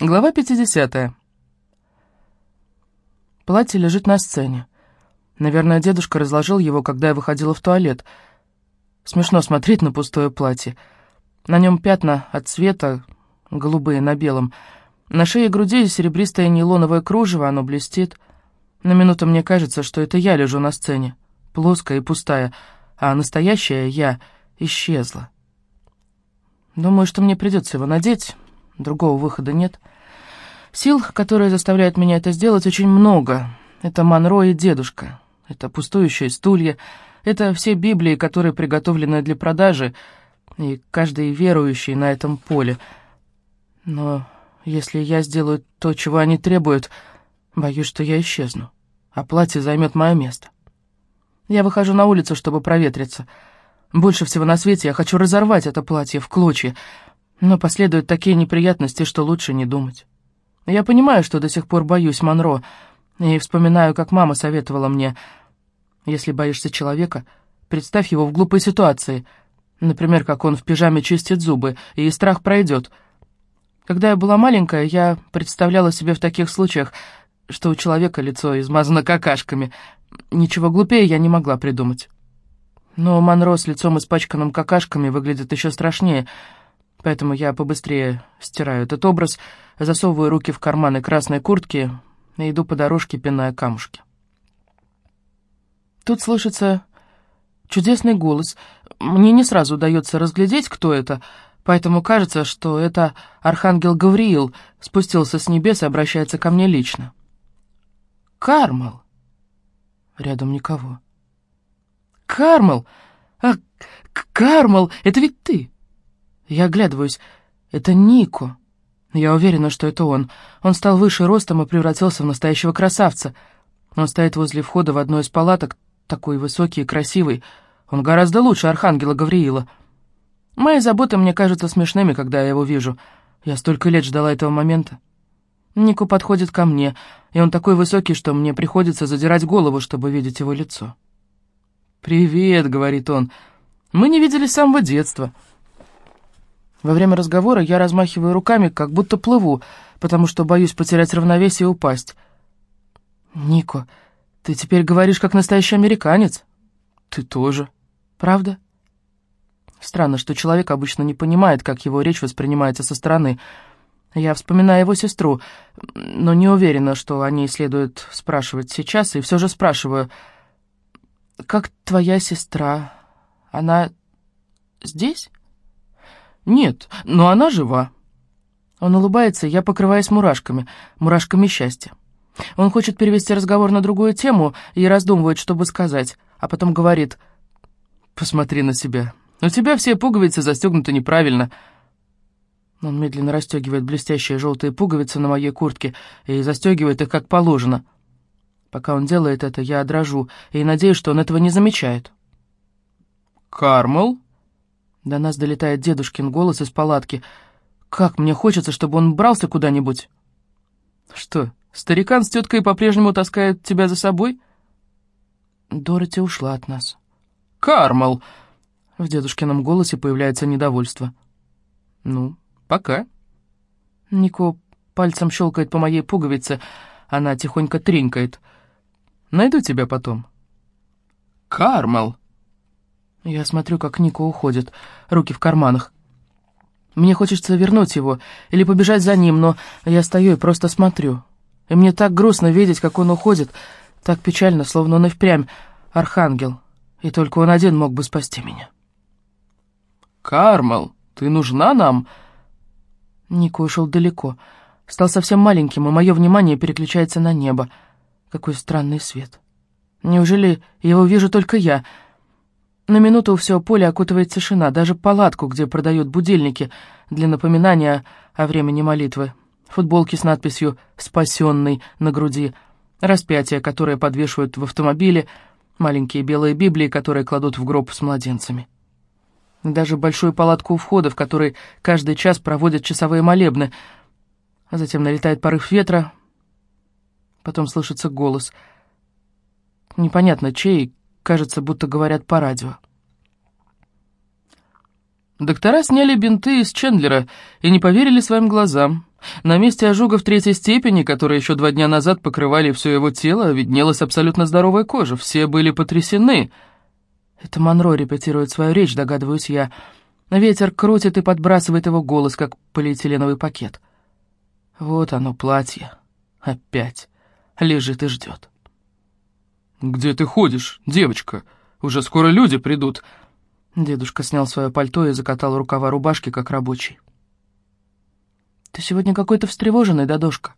Глава 50. Платье лежит на сцене. Наверное, дедушка разложил его, когда я выходила в туалет. Смешно смотреть на пустое платье. На нем пятна от цвета, голубые на белом. На шее и груди серебристое нейлоновое кружево, оно блестит. На минуту мне кажется, что это я лежу на сцене, плоская и пустая, а настоящая я исчезла. Думаю, что мне придется его надеть, другого выхода нет. Сил, которые заставляют меня это сделать, очень много. Это Монро и дедушка. Это пустующие стулья. Это все Библии, которые приготовлены для продажи, и каждый верующий на этом поле. Но если я сделаю то, чего они требуют, боюсь, что я исчезну, а платье займет мое место. Я выхожу на улицу, чтобы проветриться. Больше всего на свете я хочу разорвать это платье в клочья, но последуют такие неприятности, что лучше не думать. Я понимаю, что до сих пор боюсь Монро, и вспоминаю, как мама советовала мне, если боишься человека, представь его в глупой ситуации, например, как он в пижаме чистит зубы, и страх пройдет. Когда я была маленькая, я представляла себе в таких случаях, что у человека лицо измазано какашками. Ничего глупее я не могла придумать. Но Монро с лицом испачканным какашками выглядит еще страшнее — Поэтому я побыстрее стираю этот образ, засовываю руки в карманы красной куртки и иду по дорожке, пиная камушки. Тут слышится чудесный голос. Мне не сразу удается разглядеть, кто это, поэтому кажется, что это архангел Гавриил спустился с небес и обращается ко мне лично. «Кармал!» Рядом никого. «Кармал! А, Кармал, это ведь ты!» Я оглядываюсь. Это Нико. Я уверена, что это он. Он стал выше ростом и превратился в настоящего красавца. Он стоит возле входа в одну из палаток, такой высокий и красивый. Он гораздо лучше Архангела Гавриила. Мои заботы мне кажутся смешными, когда я его вижу. Я столько лет ждала этого момента. Нико подходит ко мне, и он такой высокий, что мне приходится задирать голову, чтобы видеть его лицо. «Привет», — говорит он. «Мы не виделись с самого детства». Во время разговора я размахиваю руками, как будто плыву, потому что боюсь потерять равновесие и упасть. «Нико, ты теперь говоришь, как настоящий американец». «Ты тоже». «Правда?» Странно, что человек обычно не понимает, как его речь воспринимается со стороны. Я вспоминаю его сестру, но не уверена, что о ней следует спрашивать сейчас, и все же спрашиваю. «Как твоя сестра? Она здесь?» «Нет, но она жива». Он улыбается, я покрываюсь мурашками, мурашками счастья. Он хочет перевести разговор на другую тему и раздумывает, чтобы сказать, а потом говорит «Посмотри на себя. У тебя все пуговицы застегнуты неправильно». Он медленно расстегивает блестящие желтые пуговицы на моей куртке и застегивает их как положено. Пока он делает это, я дрожу и надеюсь, что он этого не замечает. «Кармел?» До нас долетает дедушкин голос из палатки. «Как мне хочется, чтобы он брался куда-нибудь!» «Что, старикан с теткой по-прежнему таскают тебя за собой?» Дороти ушла от нас. «Кармал!» В дедушкином голосе появляется недовольство. «Ну, пока». Нико пальцем щелкает по моей пуговице, она тихонько тренькает. «Найду тебя потом». «Кармал!» Я смотрю, как Ника уходит, руки в карманах. Мне хочется вернуть его или побежать за ним, но я стою и просто смотрю. И мне так грустно видеть, как он уходит, так печально, словно он и впрямь архангел, и только он один мог бы спасти меня. «Кармал, ты нужна нам?» Ника ушел далеко, стал совсем маленьким, и мое внимание переключается на небо. Какой странный свет. Неужели его вижу только я — на минуту все поле окутывает тишина, даже палатку, где продают будильники для напоминания о времени молитвы, футболки с надписью «Спасенный» на груди, распятие, которое подвешивают в автомобиле, маленькие белые Библии, которые кладут в гроб с младенцами. Даже большую палатку у входа, в которой каждый час проводят часовые молебны. А затем налетает порыв ветра, потом слышится голос. Непонятно чей, Кажется, будто говорят по радио. Доктора сняли бинты из Чендлера и не поверили своим глазам. На месте ожогов третьей степени, которые еще два дня назад покрывали все его тело, виднелась абсолютно здоровая кожа. Все были потрясены. Это Монро репетирует свою речь, догадываюсь я. Ветер крутит и подбрасывает его голос, как полиэтиленовый пакет. Вот оно, платье. Опять. Лежит и ждет. «Где ты ходишь, девочка? Уже скоро люди придут». Дедушка снял свое пальто и закатал рукава рубашки, как рабочий. «Ты сегодня какой-то встревоженный, дедушка.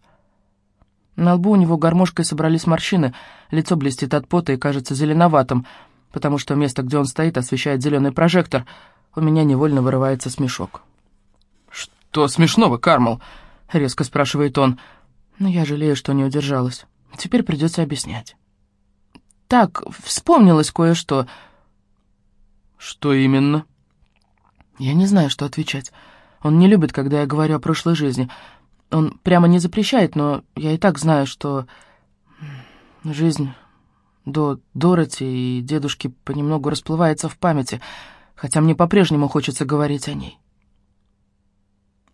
На лбу у него гармошкой собрались морщины, лицо блестит от пота и кажется зеленоватым, потому что место, где он стоит, освещает зеленый прожектор. У меня невольно вырывается смешок. «Что смешного, Кармал?» — резко спрашивает он. Но я жалею, что не удержалась. Теперь придется объяснять. «Так, вспомнилось кое-что». «Что именно?» Я не знаю, что отвечать. Он не любит, когда я говорю о прошлой жизни. Он прямо не запрещает, но я и так знаю, что жизнь до Дороти и дедушки понемногу расплывается в памяти, хотя мне по-прежнему хочется говорить о ней.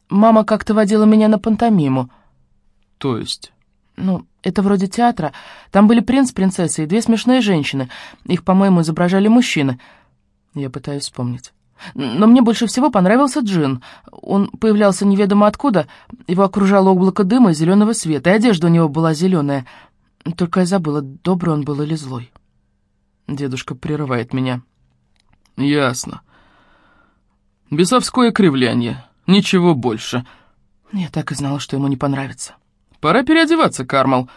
Мама как-то водила меня на пантомиму. То есть? Ну, это вроде театра. Там были принц, принцесса и две смешные женщины. Их, по-моему, изображали мужчины. Я пытаюсь вспомнить. Но мне больше всего понравился Джин. Он появлялся неведомо откуда, его окружало облако дыма и зеленого света, и одежда у него была зеленая. Только я забыла, добрый он был или злой. Дедушка прерывает меня. «Ясно. Бесовское кривляние. Ничего больше». Я так и знала, что ему не понравится. «Пора переодеваться, Кармал».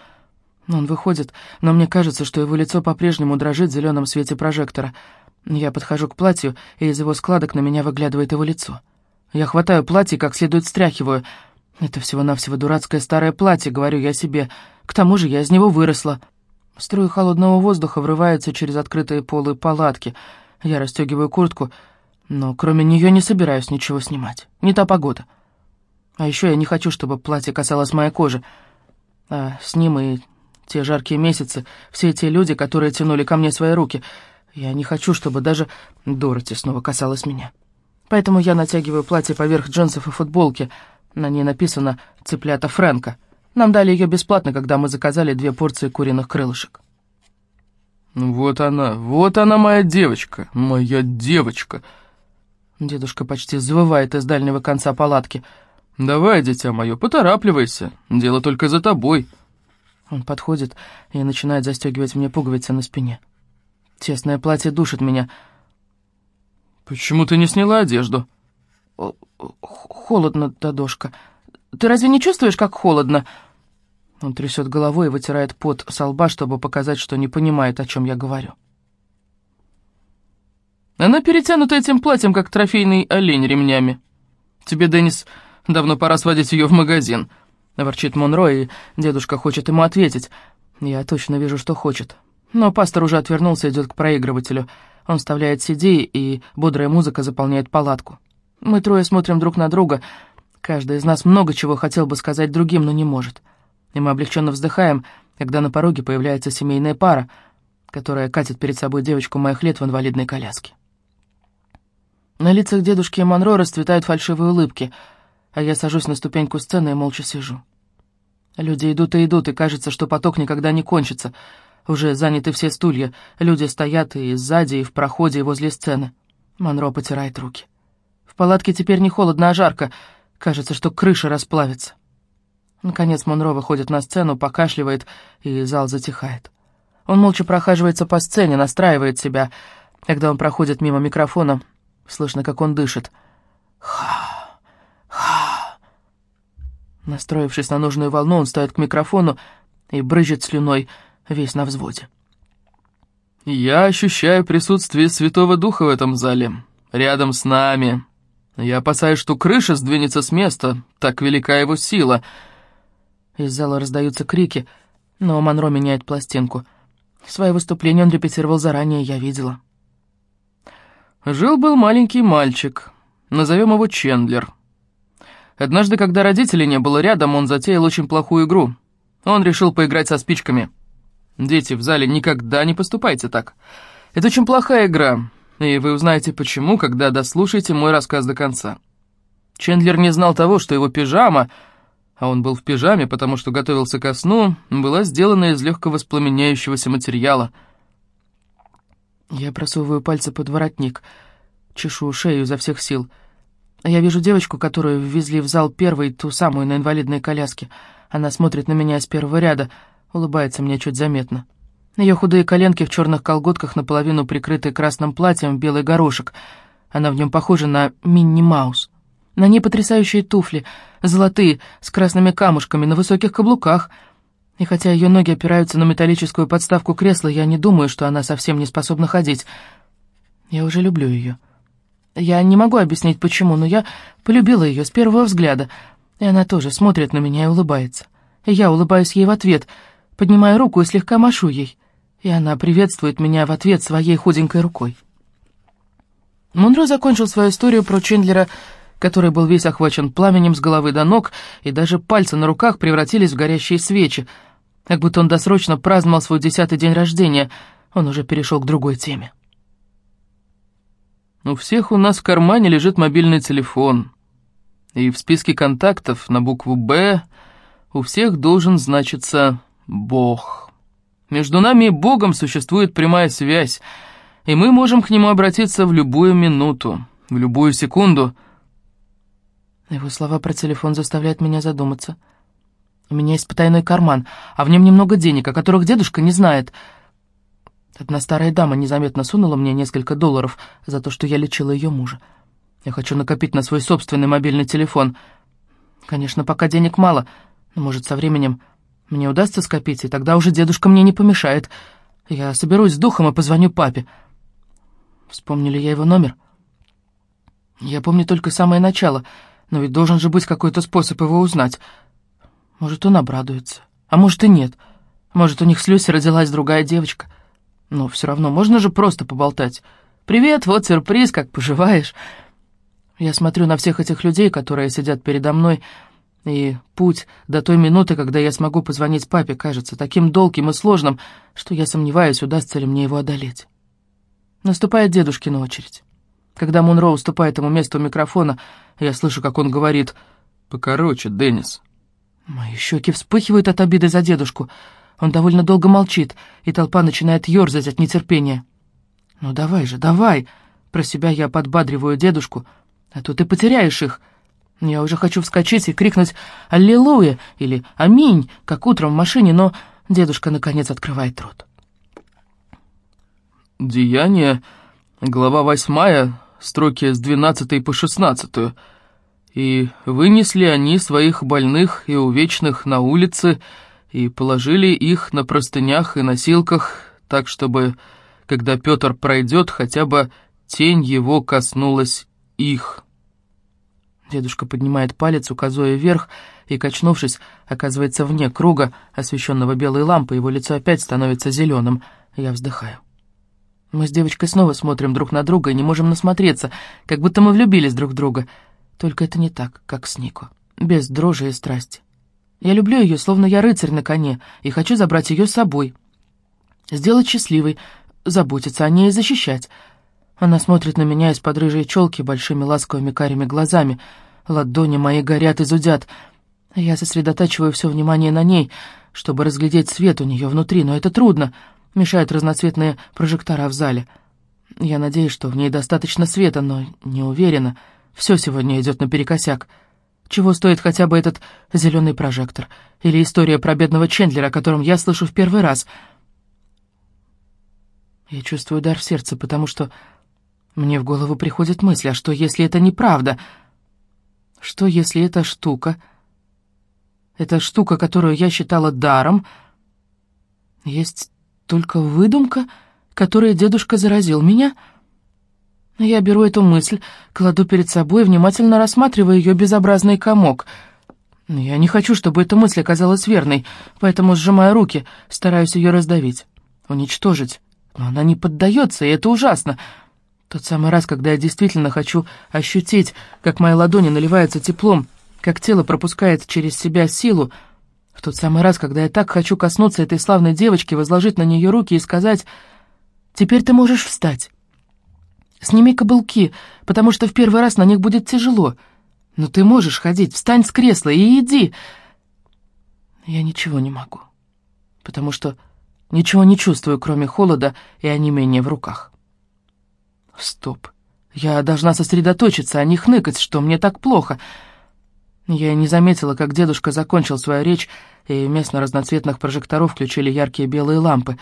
Он выходит, но мне кажется, что его лицо по-прежнему дрожит в зеленом свете прожектора — я подхожу к платью, и из его складок на меня выглядывает его лицо. Я хватаю платье как следует стряхиваю. Это всего-навсего дурацкое старое платье, говорю я себе. К тому же я из него выросла. Струи холодного воздуха врываются через открытые полы палатки. Я расстегиваю куртку, но кроме нее не собираюсь ничего снимать. Не та погода. А еще я не хочу, чтобы платье касалось моей кожи. А с ним и те жаркие месяцы, все те люди, которые тянули ко мне свои руки — я не хочу, чтобы даже Дороти снова касалась меня. Поэтому я натягиваю платье поверх джинсов и футболки. На ней написано «Цыплята Фрэнка». Нам дали ее бесплатно, когда мы заказали две порции куриных крылышек. «Вот она, вот она моя девочка, моя девочка!» Дедушка почти завывает из дальнего конца палатки. «Давай, дитя мое, поторапливайся, дело только за тобой». Он подходит и начинает застегивать мне пуговицы на спине. Тесное платье душит меня. «Почему ты не сняла одежду?» «Холодно, Дадошка. Ты разве не чувствуешь, как холодно?» Он трясет головой и вытирает пот со лба, чтобы показать, что не понимает, о чем я говорю. Она перетянута этим платьем, как трофейный олень ремнями. Тебе, Деннис, давно пора сводить ее в магазин. Ворчит Монро, и дедушка хочет ему ответить. Я точно вижу, что хочет. Но пастор уже отвернулся и идет к проигрывателю. Он вставляет CD, и бодрая музыка заполняет палатку. Мы трое смотрим друг на друга. Каждый из нас много чего хотел бы сказать другим, но не может. И мы облегченно вздыхаем, когда на пороге появляется семейная пара, которая катит перед собой девочку моих лет в инвалидной коляске. На лицах дедушки и Монро расцветают фальшивые улыбки, а я сажусь на ступеньку сцены и молча сижу. Люди идут и идут, и кажется, что поток никогда не кончится — уже заняты все стулья, люди стоят и сзади, и в проходе, и возле сцены. Монро потирает руки. В палатке теперь не холодно, а жарко. Кажется, что крыша расплавится. Наконец Монро выходит на сцену, покашливает, и зал затихает. Он молча прохаживается по сцене, настраивает себя. Когда он проходит мимо микрофона, слышно, как он дышит. Ха. Настроившись на нужную волну, он стоит к микрофону и брызжет слюной, весь на взводе. «Я ощущаю присутствие Святого Духа в этом зале, рядом с нами. Я опасаюсь, что крыша сдвинется с места, так велика его сила». Из зала раздаются крики, но Монро меняет пластинку. Свое выступление он репетировал заранее, я видела. Жил-был маленький мальчик, назовем его Чендлер. Однажды, когда родителей не было рядом, он затеял очень плохую игру. Он решил поиграть со спичками. Дети, в зале никогда не поступайте так. Это очень плохая игра, и вы узнаете почему, когда дослушаете мой рассказ до конца. Чендлер не знал того, что его пижама, а он был в пижаме, потому что готовился ко сну, была сделана из легко воспламеняющегося материала. Я просовываю пальцы под воротник, чешу шею изо всех сил. Я вижу девочку, которую ввезли в зал первой, ту самую на инвалидной коляске. Она смотрит на меня с первого ряда, улыбается мне чуть заметно. Ее худые коленки в черных колготках, наполовину прикрытые красным платьем, белый горошек. Она в нем похожа на Минни-Маус. На ней потрясающие туфли, золотые, с красными камушками, на высоких каблуках. И хотя ее ноги опираются на металлическую подставку кресла, я не думаю, что она совсем не способна ходить. Я уже люблю ее. Я не могу объяснить, почему, но я полюбила ее с первого взгляда, и она тоже смотрит на меня и улыбается. И я улыбаюсь ей в ответ, поднимаю руку и слегка машу ей, и она приветствует меня в ответ своей худенькой рукой. Монро закончил свою историю про Чендлера который был весь охвачен пламенем с головы до ног, и даже пальцы на руках превратились в горящие свечи, как будто он досрочно праздновал свой десятый день рождения. Он уже перешел к другой теме. «У всех у нас в кармане лежит мобильный телефон, и в списке контактов на букву «Б» у всех должен значиться «Бог». Между нами и Богом существует прямая связь, и мы можем к нему обратиться в любую минуту, в любую секунду — его слова про телефон заставляют меня задуматься. У меня есть потайной карман, а в нем немного денег, о которых дедушка не знает. Одна старая дама незаметно сунула мне несколько долларов за то, что я лечила ее мужа. Я хочу накопить на свой собственный мобильный телефон. Конечно, пока денег мало, но, может, со временем мне удастся скопить, и тогда уже дедушка мне не помешает. Я соберусь с духом и позвоню папе. Вспомнили я его номер? Я помню только самое начало — но ведь должен же быть какой-то способ его узнать. Может, он обрадуется. А может и нет. Может, у них с Люси родилась другая девочка. Но все равно можно же просто поболтать. «Привет, вот сюрприз, как поживаешь?» Я смотрю на всех этих людей, которые сидят передо мной, и путь до той минуты, когда я смогу позвонить папе, кажется таким долгим и сложным, что я сомневаюсь, удастся ли мне его одолеть. Наступает дедушкина очередь. Когда Монро уступает ему место у микрофона, я слышу, как он говорит «Покороче, Деннис». Мои щеки вспыхивают от обиды за дедушку. Он довольно долго молчит, и толпа начинает ерзать от нетерпения. «Ну давай же, давай!» Про себя я подбадриваю дедушку, а то ты потеряешь их. Я уже хочу вскочить и крикнуть «Аллилуйя!» или «Аминь!», как утром в машине, но дедушка наконец открывает рот. «Деяние, глава восьмая, строки с 12 по 16, и вынесли они своих больных и увечных на улицы и положили их на простынях и носилках, так чтобы, когда Петр пройдет, хотя бы тень его коснулась их. Дедушка поднимает палец, указывая вверх, и, качнувшись, оказывается вне круга, освещенного белой лампой, его лицо опять становится зеленым. Я вздыхаю. Мы с девочкой снова смотрим друг на друга и не можем насмотреться, как будто мы влюбились друг в друга. Только это не так, как с Нико, без дрожи и страсти. Я люблю ее, словно я рыцарь на коне, и хочу забрать ее с собой. Сделать счастливой, заботиться о ней и защищать. Она смотрит на меня из-под рыжей челки большими ласковыми карими глазами. Ладони мои горят и зудят. Я сосредотачиваю все внимание на ней, чтобы разглядеть свет у нее внутри, но это трудно — Мешают разноцветные прожектора в зале. Я надеюсь, что в ней достаточно света, но не уверена. Все сегодня идет наперекосяк. Чего стоит хотя бы этот зеленый прожектор? Или история про бедного Чендлера, о котором я слышу в первый раз? Я чувствую удар в сердце, потому что мне в голову приходит мысль, а что, если это неправда? Что, если эта штука, эта штука, которую я считала даром, есть только выдумка, которой дедушка заразил меня? Я беру эту мысль, кладу перед собой и внимательно рассматриваю ее безобразный комок. Я не хочу, чтобы эта мысль оказалась верной, поэтому сжимаю руки, стараюсь ее раздавить, уничтожить. Но она не поддается, и это ужасно. Тот самый раз, когда я действительно хочу ощутить, как мои ладони наливаются теплом, как тело пропускает через себя силу, в тот самый раз, когда я так хочу коснуться этой славной девочки, возложить на нее руки и сказать «Теперь ты можешь встать». Сними каблуки, потому что в первый раз на них будет тяжело. Но ты можешь ходить, встань с кресла и иди. Я ничего не могу, потому что ничего не чувствую, кроме холода и онемения в руках. Стоп. Я должна сосредоточиться, а не хныкать, что мне так плохо. Я не заметила, как дедушка закончил свою речь, и вместо разноцветных прожекторов включили яркие белые лампы.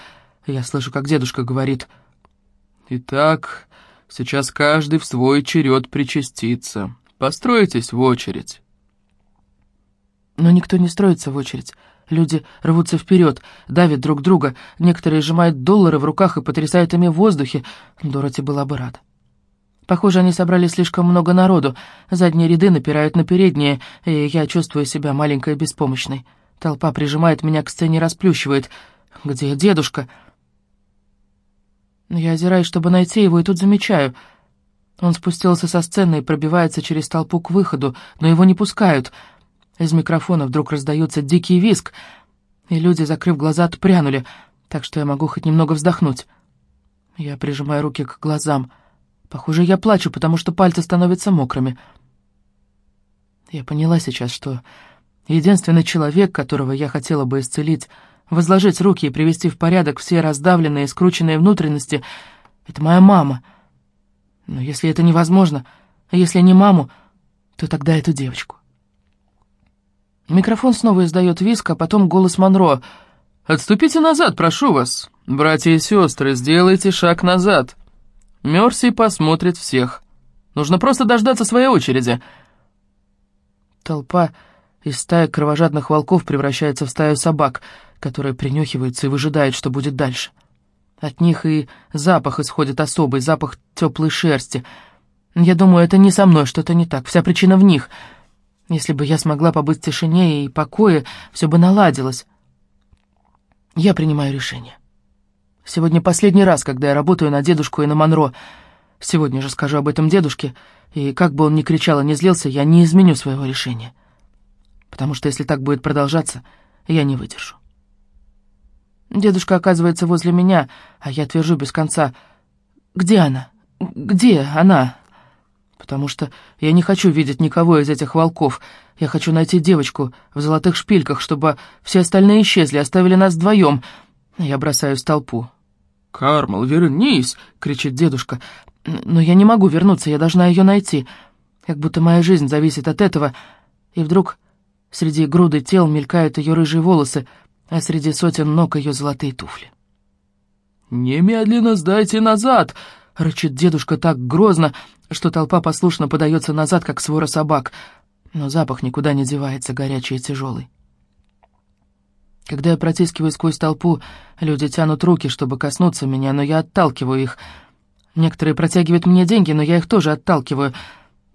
Я слышу, как дедушка говорит. «Итак, сейчас каждый в свой черед причастится. Постройтесь в очередь». Но никто не строится в очередь. Люди рвутся вперед, давят друг друга, некоторые сжимают доллары в руках и потрясают ими в воздухе. Дороти была бы рада. Похоже, они собрали слишком много народу. Задние ряды напирают на передние, и я чувствую себя маленькой и беспомощной. Толпа прижимает меня к сцене и расплющивает. «Где дедушка?» Я озираюсь, чтобы найти его, и тут замечаю. Он спустился со сцены и пробивается через толпу к выходу, но его не пускают — из микрофона вдруг раздается дикий визг, и люди, закрыв глаза, отпрянули, так что я могу хоть немного вздохнуть. Я прижимаю руки к глазам. Похоже, я плачу, потому что пальцы становятся мокрыми. Я поняла сейчас, что единственный человек, которого я хотела бы исцелить, возложить руки и привести в порядок все раздавленные и скрученные внутренности, это моя мама. Но если это невозможно, а если не маму, то тогда эту девочку. Микрофон снова издает виск, а потом голос Монро. «Отступите назад, прошу вас. Братья и сестры, сделайте шаг назад. Мерси посмотрит всех. Нужно просто дождаться своей очереди». Толпа из стаи кровожадных волков превращается в стаю собак, которые принюхиваются и выжидают, что будет дальше. От них и запах исходит особый, запах теплой шерсти. Я думаю, это не со мной, что-то не так. Вся причина в них — если бы я смогла побыть в тишине и покое, все бы наладилось. Я принимаю решение. Сегодня последний раз, когда я работаю на дедушку и на Монро. Сегодня же скажу об этом дедушке, и как бы он ни кричал и ни злился, я не изменю своего решения. Потому что если так будет продолжаться, я не выдержу. Дедушка оказывается возле меня, а я твержу без конца. «Где она? Где она?» потому что я не хочу видеть никого из этих волков. Я хочу найти девочку в золотых шпильках, чтобы все остальные исчезли, оставили нас вдвоем. Я бросаюсь в толпу. «Кармал, вернись!» — кричит дедушка. «Но я не могу вернуться, я должна ее найти. Как будто моя жизнь зависит от этого. И вдруг среди груды тел мелькают ее рыжие волосы, а среди сотен ног ее золотые туфли. «Немедленно сдайте назад!» — рычит дедушка так грозно, что толпа послушно подается назад, как свора собак, но запах никуда не девается, горячий и тяжелый. Когда я протискиваю сквозь толпу, люди тянут руки, чтобы коснуться меня, но я отталкиваю их. Некоторые протягивают мне деньги, но я их тоже отталкиваю.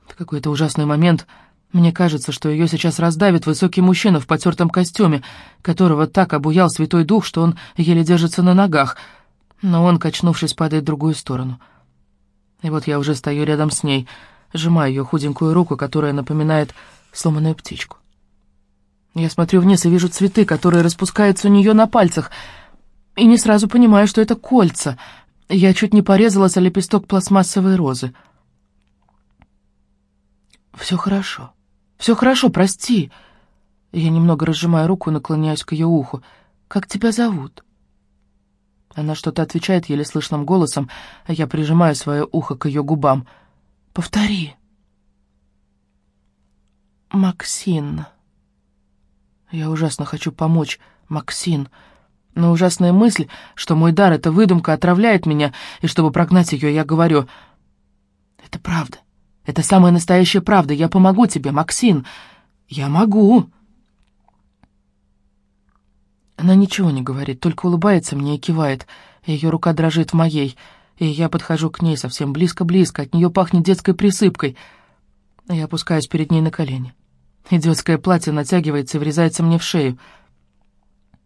В какой-то ужасный момент мне кажется, что ее сейчас раздавит высокий мужчина в потертом костюме, которого так обуял Святой Дух, что он еле держится на ногах, но он, качнувшись, падает в другую сторону — и вот я уже стою рядом с ней, сжимаю ее худенькую руку, которая напоминает сломанную птичку. Я смотрю вниз и вижу цветы, которые распускаются у нее на пальцах, и не сразу понимаю, что это кольца. Я чуть не порезалась о лепесток пластмассовой розы. «Все хорошо. Все хорошо, прости». Я немного разжимаю руку и наклоняюсь к ее уху. «Как тебя зовут?» Она что-то отвечает еле слышным голосом, а я прижимаю свое ухо к ее губам. «Повтори». «Максин». Я ужасно хочу помочь, Максин. Но ужасная мысль, что мой дар — это выдумка, отравляет меня, и чтобы прогнать ее, я говорю... «Это правда. Это самая настоящая правда. Я помогу тебе, Максин. Я могу». Она ничего не говорит, только улыбается мне и кивает. Ее рука дрожит в моей, и я подхожу к ней совсем близко-близко, от нее пахнет детской присыпкой. Я опускаюсь перед ней на колени. Идиотское платье натягивается и врезается мне в шею.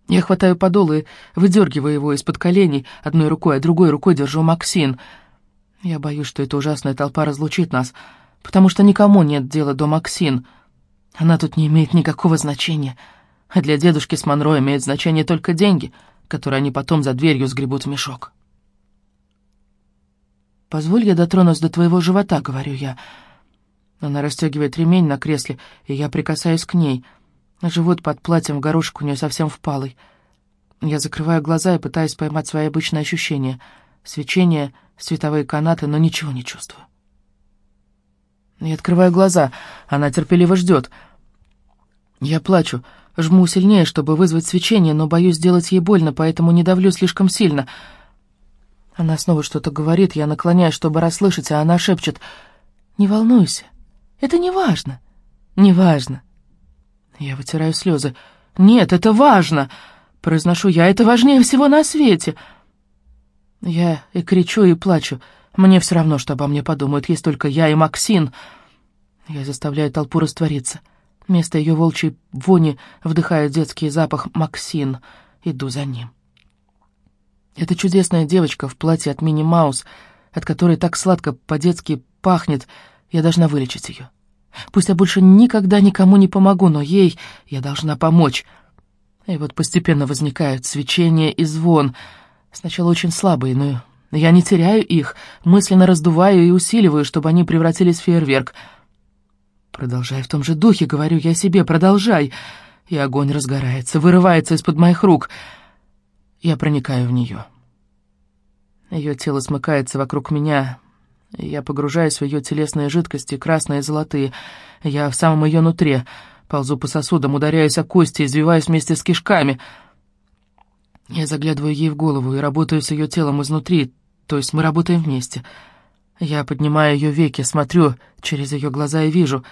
Я хватаю подол и выдергиваю его из-под коленей, одной рукой, а другой рукой держу Максин. Я боюсь, что эта ужасная толпа разлучит нас, потому что никому нет дела до Максин. Она тут не имеет никакого значения. А для дедушки с Монро имеют значение только деньги, которые они потом за дверью сгребут в мешок. «Позволь я дотронусь до твоего живота», — говорю я. Она расстегивает ремень на кресле, и я прикасаюсь к ней. Живот под платьем в горошек у нее совсем впалый. Я закрываю глаза и пытаюсь поймать свои обычные ощущения. Свечение, световые канаты, но ничего не чувствую. Я открываю глаза, она терпеливо ждет. Я плачу, жму сильнее, чтобы вызвать свечение, но боюсь сделать ей больно, поэтому не давлю слишком сильно. Она снова что-то говорит, я наклоняюсь, чтобы расслышать, а она шепчет. «Не волнуйся, это не важно, не важно». Я вытираю слезы. «Нет, это важно!» Произношу я, это важнее всего на свете. Я и кричу, и плачу. Мне все равно, что обо мне подумают. Есть только я и Максин. Я заставляю толпу раствориться. Вместо ее волчьей вони вдыхаю детский запах Максин. Иду за ним. Это чудесная девочка в платье от Мини Маус, от которой так сладко по-детски пахнет. Я должна вылечить ее. Пусть я больше никогда никому не помогу, но ей я должна помочь. И вот постепенно возникают свечение и звон. Сначала очень слабые, но я не теряю их, мысленно раздуваю и усиливаю, чтобы они превратились в фейерверк. Продолжай в том же духе, говорю я себе, продолжай. И огонь разгорается, вырывается из-под моих рук. Я проникаю в нее. Ее тело смыкается вокруг меня. Я погружаюсь в ее телесные жидкости, красные и золотые. Я в самом ее нутре — Ползу по сосудам, ударяюсь о кости, извиваюсь вместе с кишками. Я заглядываю ей в голову и работаю с ее телом изнутри, то есть мы работаем вместе. Я поднимаю ее веки, смотрю через ее глаза и вижу.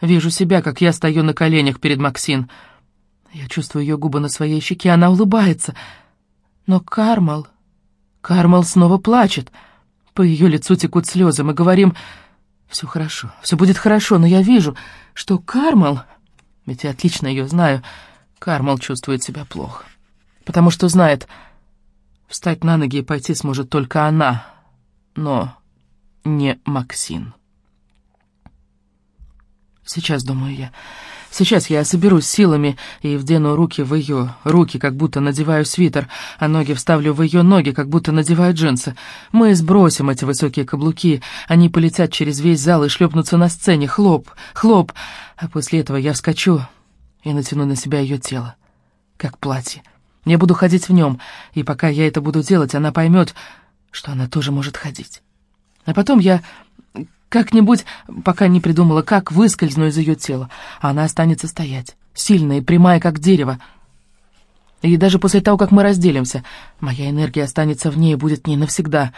Вижу себя, как я стою на коленях перед Максин. Я чувствую ее губы на своей щеке, она улыбается. Но Кармал... Кармал снова плачет. По ее лицу текут слезы. Мы говорим, все хорошо, все будет хорошо, но я вижу, что Кармал ведь я отлично ее знаю. Кармал чувствует себя плохо. Потому что знает, встать на ноги и пойти сможет только она, но не Максин. Сейчас, думаю я, сейчас я соберусь силами и вдену руки в ее руки, как будто надеваю свитер, а ноги вставлю в ее ноги, как будто надеваю джинсы. Мы сбросим эти высокие каблуки, они полетят через весь зал и шлепнутся на сцене. Хлоп, хлоп, а после этого я вскочу и натяну на себя ее тело, как платье. Я буду ходить в нем, и пока я это буду делать, она поймет, что она тоже может ходить. А потом я как-нибудь, пока не придумала, как выскользну из ее тела, а она останется стоять, сильная и прямая, как дерево. И даже после того, как мы разделимся, моя энергия останется в ней и будет в ней навсегда.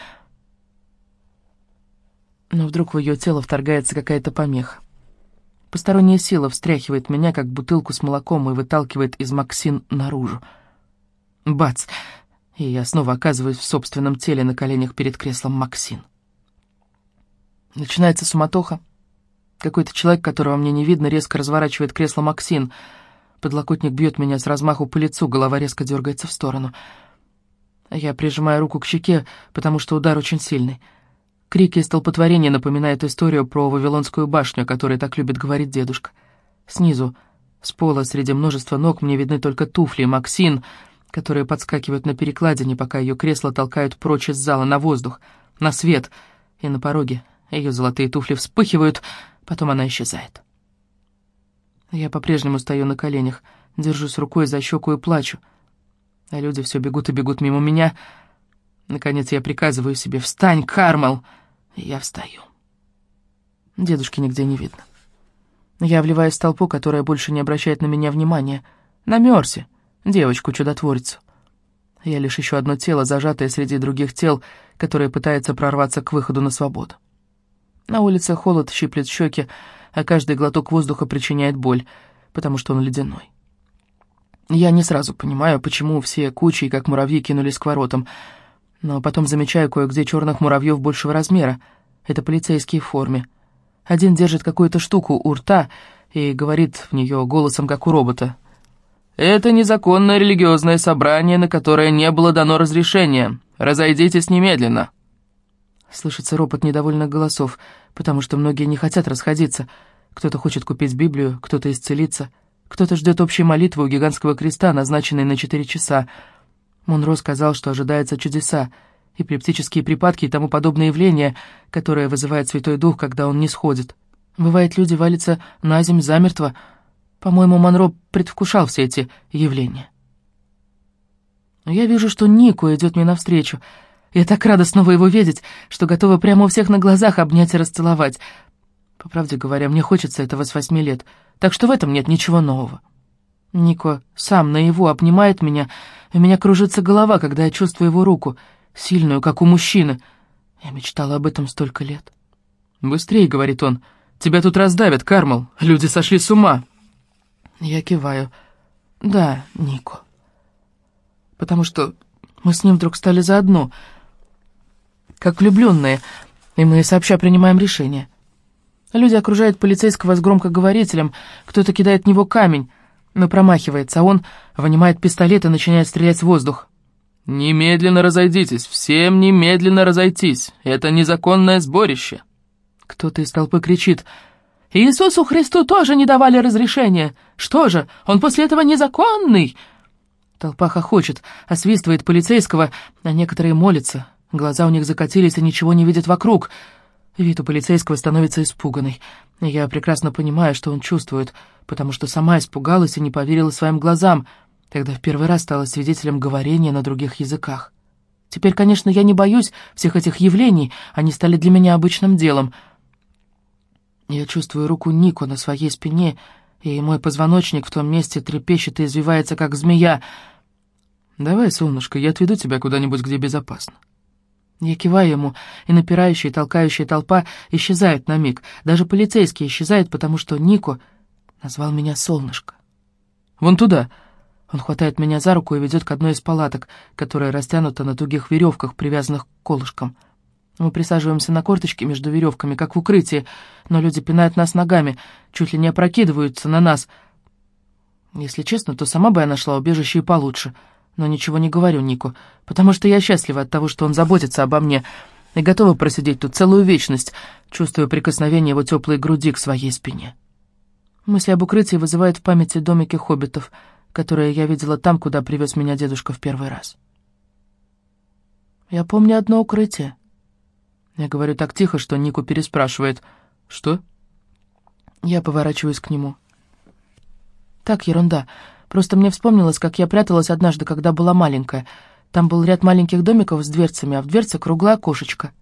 Но вдруг в ее тело вторгается какая-то помеха. Посторонняя сила встряхивает меня, как бутылку с молоком, и выталкивает из Максин наружу. Бац! И я снова оказываюсь в собственном теле на коленях перед креслом Максин. Начинается суматоха. Какой-то человек, которого мне не видно, резко разворачивает кресло Максин. Подлокотник бьет меня с размаху по лицу, голова резко дергается в сторону. Я прижимаю руку к щеке, потому что удар очень сильный. Крики и столпотворение напоминают историю про Вавилонскую башню, о которой так любит говорить дедушка. Снизу, с пола, среди множества ног, мне видны только туфли Максин, которые подскакивают на перекладине, пока ее кресло толкают прочь из зала на воздух, на свет, и на пороге ее золотые туфли вспыхивают, потом она исчезает. Я по-прежнему стою на коленях, держусь рукой за щеку и плачу, а люди все бегут и бегут мимо меня. Наконец я приказываю себе «Встань, Кармал!» Я встаю. Дедушки нигде не видно. Я вливаюсь в толпу, которая больше не обращает на меня внимания. На Мерсе, девочку-чудотворицу. Я лишь еще одно тело, зажатое среди других тел, которое пытается прорваться к выходу на свободу. На улице холод щиплет щеки, а каждый глоток воздуха причиняет боль, потому что он ледяной. Я не сразу понимаю, почему все кучей, как муравьи, кинулись к воротам — но потом замечаю кое-где черных муравьев большего размера. Это полицейские в форме. Один держит какую-то штуку у рта и говорит в нее голосом, как у робота. «Это незаконное религиозное собрание, на которое не было дано разрешения. Разойдитесь немедленно». Слышится ропот недовольных голосов, потому что многие не хотят расходиться. Кто-то хочет купить Библию, кто-то исцелиться, кто-то ждет общей молитвы у гигантского креста, назначенной на четыре часа, Монро сказал, что ожидаются чудеса, эпилептические припадки и тому подобные явления, которые вызывает Святой Дух, когда он не сходит. Бывает, люди валятся на земь замертво, По-моему, Монро предвкушал все эти явления. Я вижу, что Нико идет мне навстречу. Я так рада снова его видеть, что готова прямо у всех на глазах обнять и расцеловать. По правде говоря, мне хочется этого с восьми лет, так что в этом нет ничего нового. Нико сам на его обнимает меня, и у меня кружится голова, когда я чувствую его руку, сильную, как у мужчины. Я мечтала об этом столько лет. «Быстрее», — говорит он, — «тебя тут раздавят, Кармал, люди сошли с ума». Я киваю. «Да, Нико» потому что мы с ним вдруг стали заодно, как влюбленные, и мы сообща принимаем решение. Люди окружают полицейского с громкоговорителем, кто-то кидает в него камень, но промахивается, а он вынимает пистолет и начинает стрелять в воздух. «Немедленно разойдитесь, всем немедленно разойтись, это незаконное сборище!» Кто-то из толпы кричит «Иисусу Христу тоже не давали разрешения! Что же, он после этого незаконный!» Толпа хохочет, освистывает полицейского, а некоторые молятся. Глаза у них закатились и ничего не видят вокруг. Вид у полицейского становится испуганный. Я прекрасно понимаю, что он чувствует, потому что сама испугалась и не поверила своим глазам, когда в первый раз стала свидетелем говорения на других языках. Теперь, конечно, я не боюсь всех этих явлений, они стали для меня обычным делом. Я чувствую руку Нико на своей спине, и мой позвоночник в том месте трепещет и извивается, как змея — «Давай, солнышко, я отведу тебя куда-нибудь, где безопасно». Я киваю ему, и напирающая и толкающая толпа исчезает на миг. Даже полицейский исчезает, потому что Нико назвал меня солнышко. «Вон туда!» Он хватает меня за руку и ведет к одной из палаток, которая растянута на тугих веревках, привязанных к колышкам. Мы присаживаемся на корточки между веревками, как в укрытии, но люди пинают нас ногами, чуть ли не опрокидываются на нас. Если честно, то сама бы я нашла убежище и получше — но ничего не говорю Нику, потому что я счастлива от того, что он заботится обо мне, и готова просидеть тут целую вечность, чувствуя прикосновение его теплой груди к своей спине. Мысли об укрытии вызывают в памяти домики хоббитов, которые я видела там, куда привез меня дедушка в первый раз. Я помню одно укрытие. Я говорю так тихо, что Нику переспрашивает. «Что?» Я поворачиваюсь к нему. «Так, ерунда. Просто мне вспомнилось, как я пряталась однажды, когда была маленькая. Там был ряд маленьких домиков с дверцами, а в дверце круглое окошечко.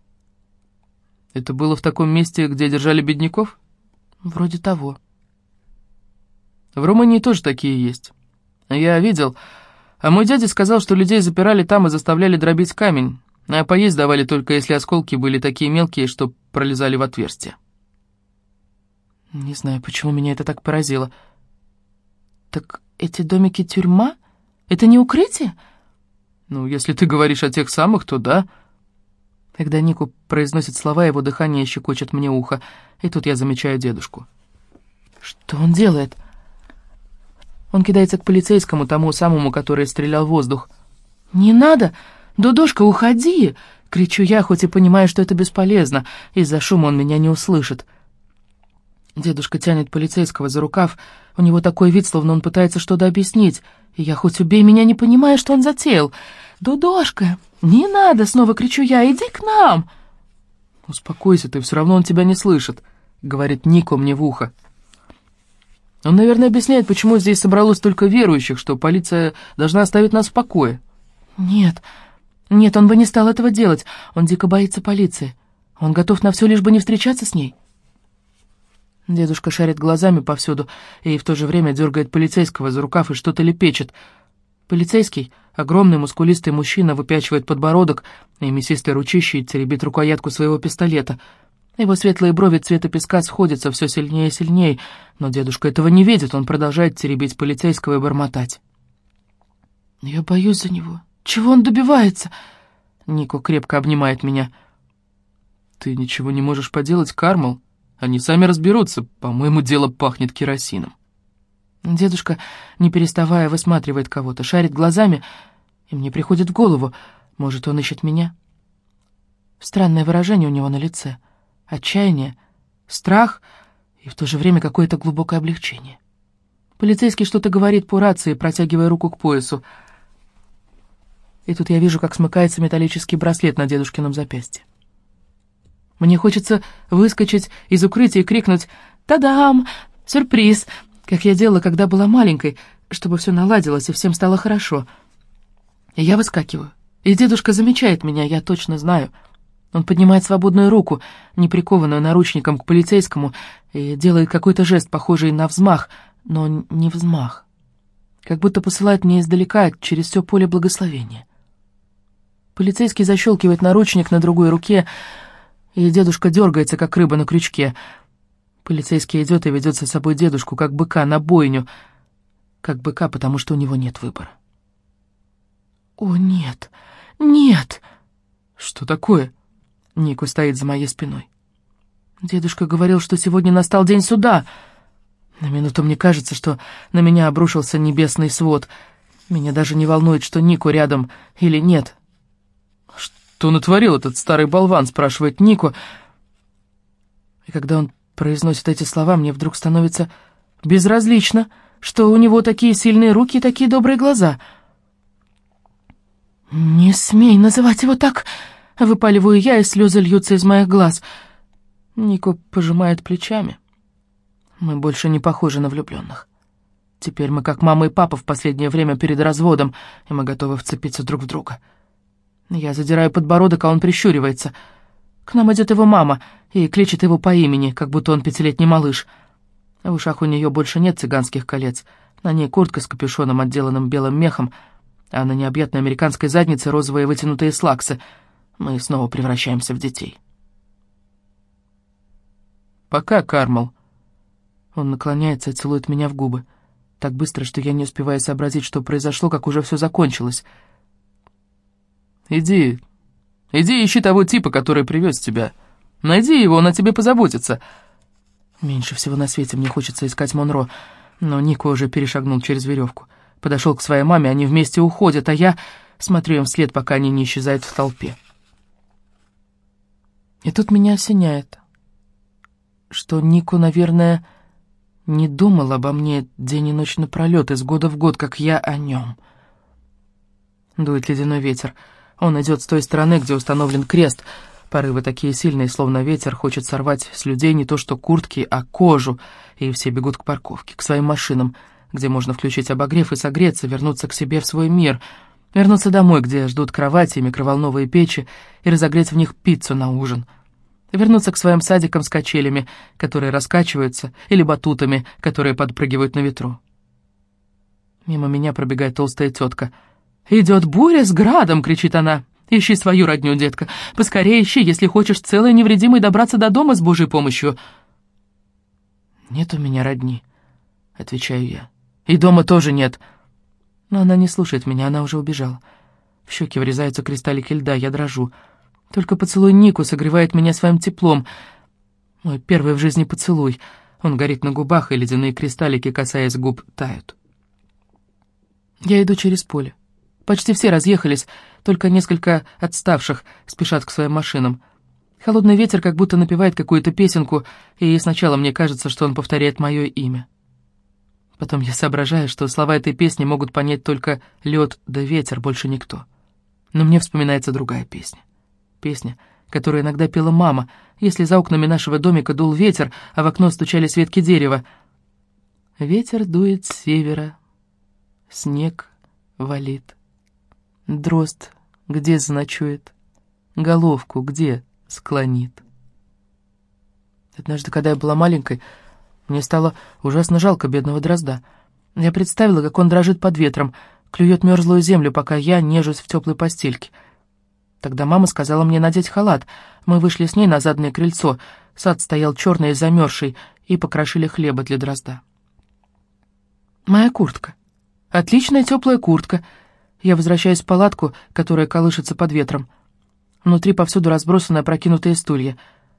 Это было в таком месте, где держали бедняков? Вроде того. В Румынии тоже такие есть. Я видел. А мой дядя сказал, что людей запирали там и заставляли дробить камень, а поесть давали только если осколки были такие мелкие, что пролезали в отверстие. Не знаю, почему меня это так поразило. Так эти домики тюрьма? Это не укрытие? Ну, если ты говоришь о тех самых, то да. Когда Нику произносит слова, его дыхание щекочет мне ухо, и тут я замечаю дедушку. Что он делает? Он кидается к полицейскому, тому самому, который стрелял в воздух. «Не надо! Дудошка, уходи!» — кричу я, хоть и понимаю, что это бесполезно. Из-за шума он меня не услышит. Дедушка тянет полицейского за рукав. У него такой вид, словно он пытается что-то объяснить. И я хоть убей меня, не понимаю, что он затеял. «Дудошка, не надо!» — снова кричу я. «Иди к нам!» «Успокойся ты, все равно он тебя не слышит», — говорит Нико мне в ухо. Он, наверное, объясняет, почему здесь собралось столько верующих, что полиция должна оставить нас в покое. «Нет, нет, он бы не стал этого делать. Он дико боится полиции. Он готов на все, лишь бы не встречаться с ней». Дедушка шарит глазами повсюду и в то же время дергает полицейского за рукав и что-то лепечет. Полицейский, огромный мускулистый мужчина, выпячивает подбородок и мясистой ручищей теребит рукоятку своего пистолета. Его светлые брови цвета песка сходятся все сильнее и сильнее, но дедушка этого не видит, он продолжает теребить полицейского и бормотать. «Я боюсь за него. Чего он добивается?» Нико крепко обнимает меня. «Ты ничего не можешь поделать, Кармал?» Они сами разберутся. По-моему, дело пахнет керосином. Дедушка, не переставая, высматривает кого-то, шарит глазами, и мне приходит в голову, может, он ищет меня? Странное выражение у него на лице. Отчаяние, страх и в то же время какое-то глубокое облегчение. Полицейский что-то говорит по рации, протягивая руку к поясу. И тут я вижу, как смыкается металлический браслет на дедушкином запястье. Мне хочется выскочить из укрытия и крикнуть «Та-дам! Сюрприз!» как я делала, когда была маленькой, чтобы все наладилось и всем стало хорошо. И я выскакиваю. И дедушка замечает меня, я точно знаю. Он поднимает свободную руку, не прикованную наручником к полицейскому, и делает какой-то жест, похожий на взмах, но не взмах. Как будто посылает мне издалека, через все поле благословения. Полицейский защелкивает наручник на другой руке, и дедушка дергается, как рыба на крючке. Полицейский идет и ведет за собой дедушку, как быка, на бойню. Как быка, потому что у него нет выбора. «О, нет! Нет!» «Что такое?» Нику стоит за моей спиной. «Дедушка говорил, что сегодня настал день суда!» На минуту мне кажется, что на меня обрушился небесный свод. Меня даже не волнует, что Нику рядом или нет. «Что натворил этот старый болван?» — спрашивает Нику. И когда он произносит эти слова, мне вдруг становится безразлично, что у него такие сильные руки и такие добрые глаза. «Не смей называть его так!» — выпаливаю я, и слезы льются из моих глаз. Нико пожимает плечами. Мы больше не похожи на влюбленных. Теперь мы как мама и папа в последнее время перед разводом, и мы готовы вцепиться друг в друга. Я задираю подбородок, а он прищуривается. К нам идет его мама и кличет его по имени, как будто он пятилетний малыш. В ушах у нее больше нет цыганских колец. На ней куртка с капюшоном, отделанным белым мехом, а на необъятной американской заднице розовые вытянутые слаксы. Мы снова превращаемся в детей. «Пока, Кармал». Он наклоняется и целует меня в губы. Так быстро, что я не успеваю сообразить, что произошло, как уже все закончилось. Иди, иди ищи того типа, который привез тебя. Найди его, он о тебе позаботится. Меньше всего на свете мне хочется искать Монро, но Нико уже перешагнул через веревку. Подошел к своей маме, они вместе уходят, а я смотрю им вслед, пока они не исчезают в толпе. И тут меня осеняет, что Нико, наверное, не думал обо мне день и ночь напролет, из года в год, как я о нем. Дует ледяной ветер — он идет с той стороны, где установлен крест. Порывы такие сильные, словно ветер хочет сорвать с людей не то что куртки, а кожу. И все бегут к парковке, к своим машинам, где можно включить обогрев и согреться, вернуться к себе в свой мир. Вернуться домой, где ждут кровати и микроволновые печи, и разогреть в них пиццу на ужин. Вернуться к своим садикам с качелями, которые раскачиваются, или батутами, которые подпрыгивают на ветру. Мимо меня пробегает толстая тетка — «Идет буря с градом!» — кричит она. «Ищи свою родню, детка. Поскорее ищи, если хочешь целой невредимой добраться до дома с Божьей помощью». «Нет у меня родни», — отвечаю я. «И дома тоже нет». Но она не слушает меня, она уже убежала. В щеки врезаются кристаллики льда, я дрожу. Только поцелуй Нику согревает меня своим теплом. Мой первый в жизни поцелуй. Он горит на губах, и ледяные кристаллики, касаясь губ, тают. Я иду через поле. Почти все разъехались, только несколько отставших спешат к своим машинам. Холодный ветер как будто напевает какую-то песенку, и сначала мне кажется, что он повторяет мое имя. Потом я соображаю, что слова этой песни могут понять только лед да ветер, больше никто. Но мне вспоминается другая песня. Песня, которую иногда пела мама, если за окнами нашего домика дул ветер, а в окно стучали ветки дерева. Ветер дует с севера, снег валит. Дрозд где заночует? Головку где склонит? Однажды, когда я была маленькой, мне стало ужасно жалко бедного дрозда. Я представила, как он дрожит под ветром, клюет мерзлую землю, пока я нежусь в теплой постельке. Тогда мама сказала мне надеть халат. Мы вышли с ней на заднее крыльцо. Сад стоял черный и замерзший, и покрошили хлеба для дрозда. Моя куртка. Отличная теплая куртка — я возвращаюсь в палатку, которая колышется под ветром. Внутри повсюду разбросаны опрокинутые стулья.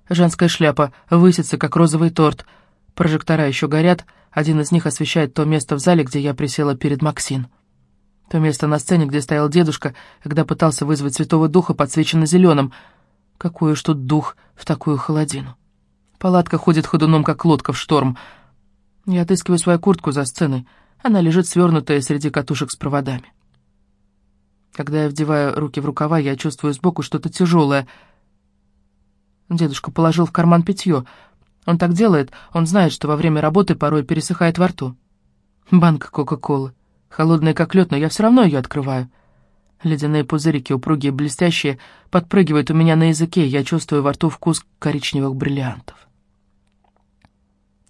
Женская шляпа высится, как розовый торт. Прожектора еще горят, один из них освещает то место в зале, где я присела перед Максин. То место на сцене, где стоял дедушка, когда пытался вызвать Святого Духа, подсвечено зеленым. Какой уж тут дух в такую холодину. Палатка ходит ходуном, как лодка в шторм. Я отыскиваю свою куртку за сценой. Она лежит свернутая среди катушек с проводами. Когда я вдеваю руки в рукава, я чувствую сбоку что-то тяжелое. Дедушка положил в карман питье. Он так делает, он знает, что во время работы порой пересыхает во рту. Банка Кока-Колы. Холодная как лед, но я все равно ее открываю. Ледяные пузырики, упругие, блестящие, подпрыгивают у меня на языке, я чувствую во рту вкус коричневых бриллиантов.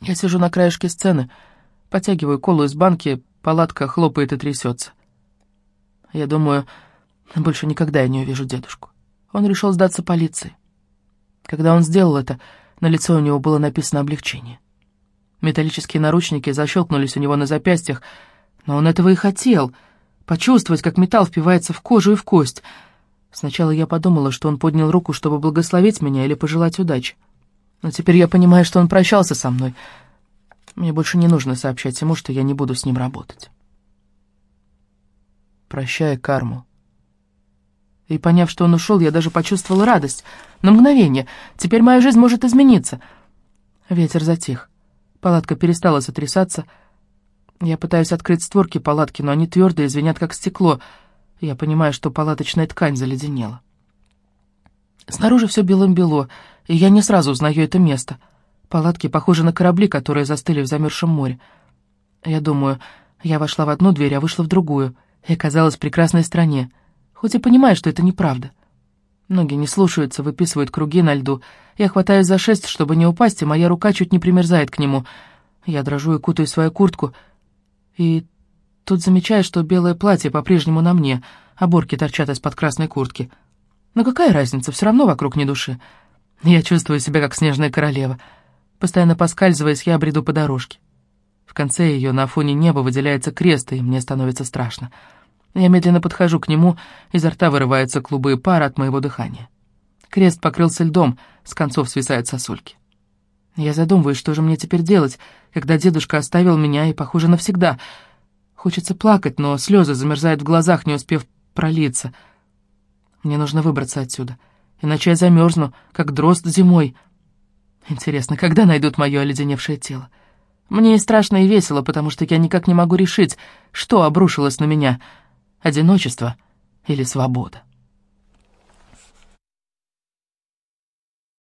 Я сижу на краешке сцены, потягиваю колу из банки, палатка хлопает и трясется. Я думаю, больше никогда я не увижу дедушку. Он решил сдаться полиции. Когда он сделал это, на лицо у него было написано облегчение. Металлические наручники защелкнулись у него на запястьях, но он этого и хотел — почувствовать, как металл впивается в кожу и в кость. Сначала я подумала, что он поднял руку, чтобы благословить меня или пожелать удачи. Но теперь я понимаю, что он прощался со мной. Мне больше не нужно сообщать ему, что я не буду с ним работать. Прощай карму. И поняв, что он ушел, я даже почувствовала радость. На мгновение. Теперь моя жизнь может измениться. Ветер затих. Палатка перестала сотрясаться. Я пытаюсь открыть створки палатки, но они твердые, звенят как стекло. Я понимаю, что палаточная ткань заледенела. Снаружи все белым-бело, и я не сразу узнаю это место. Палатки похожи на корабли, которые застыли в замерзшем море. Я думаю, я вошла в одну дверь, а вышла в другую, и оказалась в прекрасной стране, хоть и понимаю, что это неправда. Ноги не слушаются, выписывают круги на льду. Я хватаюсь за шест, чтобы не упасть, и моя рука чуть не примерзает к нему. Я дрожу и кутаю свою куртку. И тут замечаю, что белое платье по-прежнему на мне, а борки торчат из-под красной куртки. Но какая разница, все равно вокруг не души. Я чувствую себя как снежная королева. Постоянно поскальзываясь, я бреду по дорожке. В конце ее на фоне неба выделяется крест, и мне становится страшно. Я медленно подхожу к нему, изо рта вырываются клубы пара от моего дыхания. Крест покрылся льдом, с концов свисают сосульки. Я задумываюсь, что же мне теперь делать, когда дедушка оставил меня и, похоже, навсегда. Хочется плакать, но слезы замерзают в глазах, не успев пролиться. Мне нужно выбраться отсюда, иначе я замерзну, как дрозд зимой. Интересно, когда найдут мое оледеневшее тело? Мне страшно, и весело, потому что я никак не могу решить, что обрушилось на меня — одиночество или свобода.